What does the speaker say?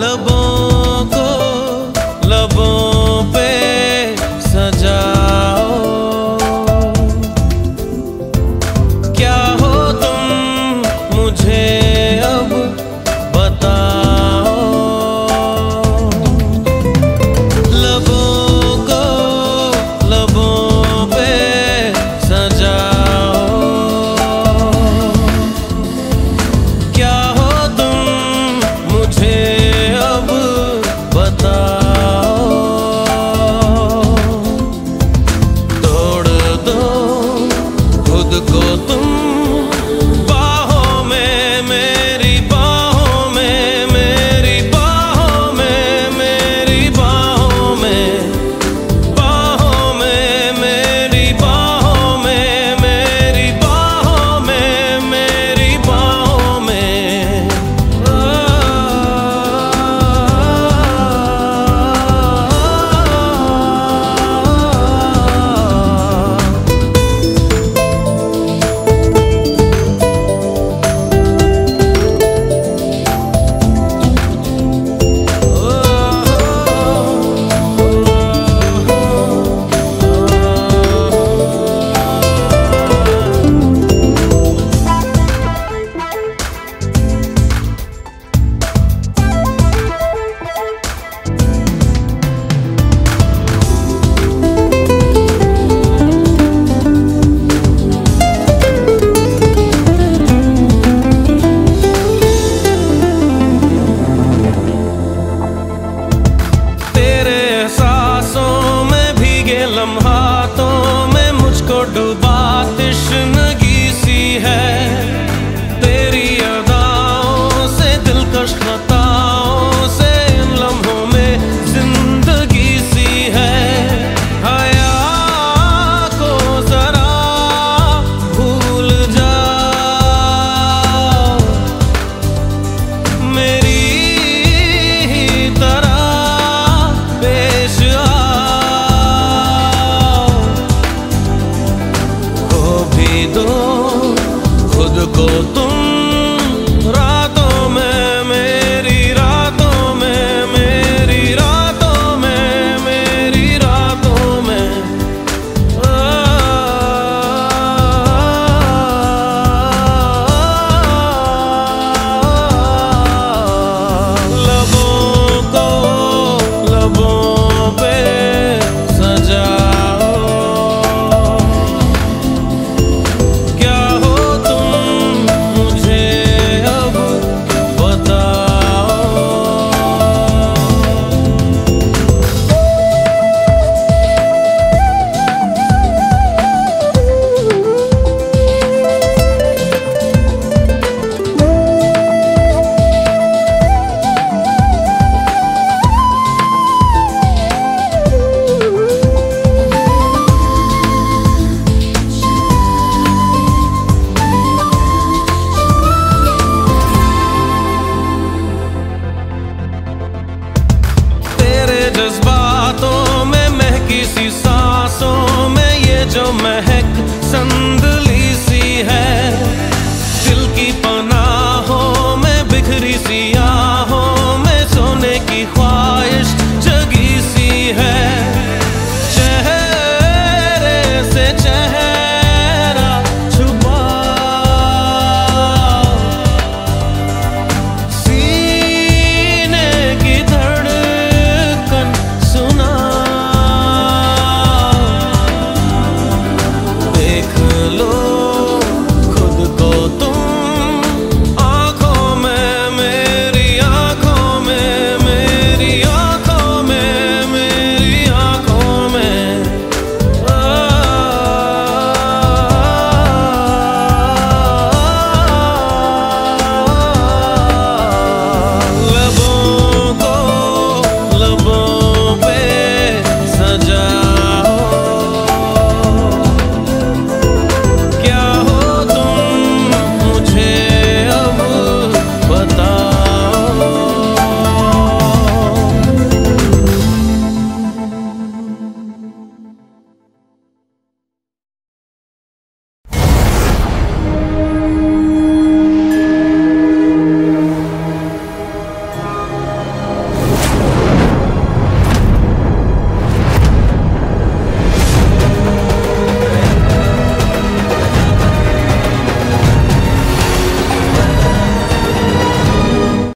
लबों को लबों पे सजाओ। क्या हो तुम मुझे